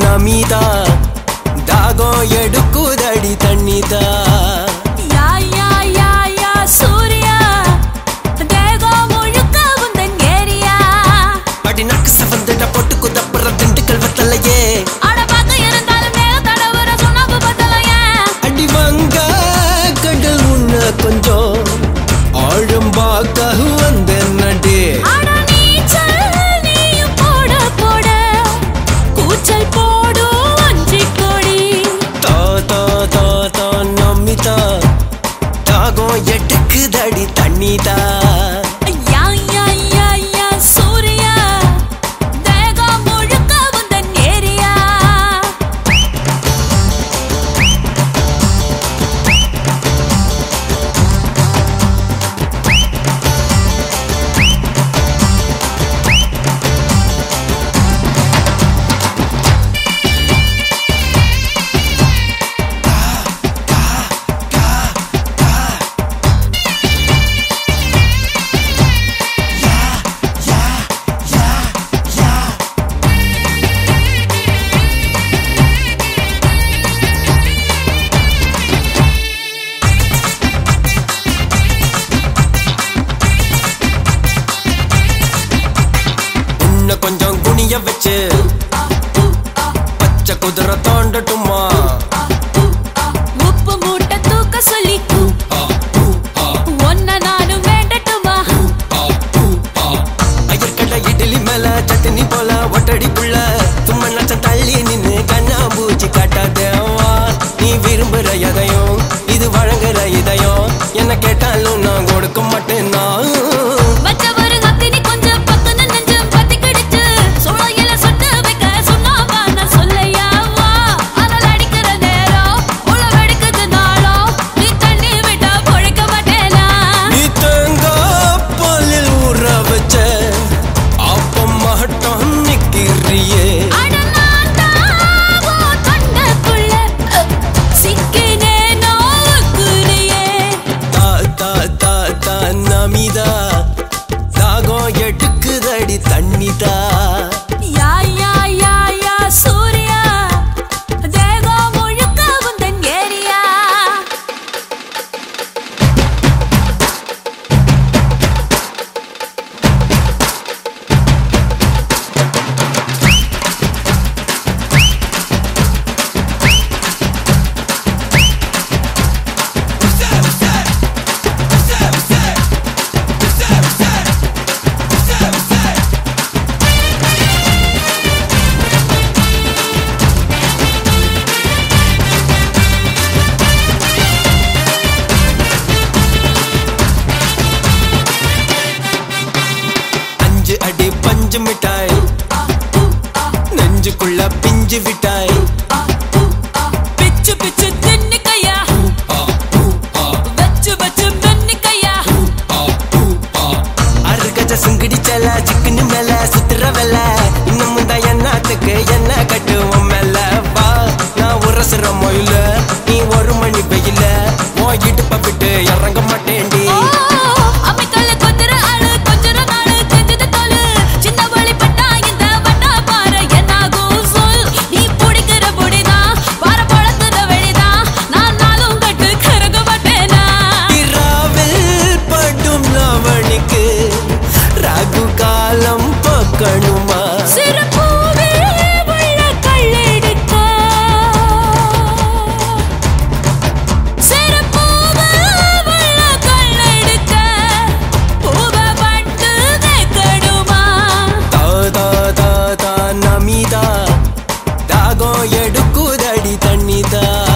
நமிதா தாகம் எடுக்குதடி தண்ணிதா தாகம் எட்டுக்குதடி தண்ணி தான் قدرته அடி தண்ணிதா? பூக்கணுமா எடுக்குதடி தண்ணிதா.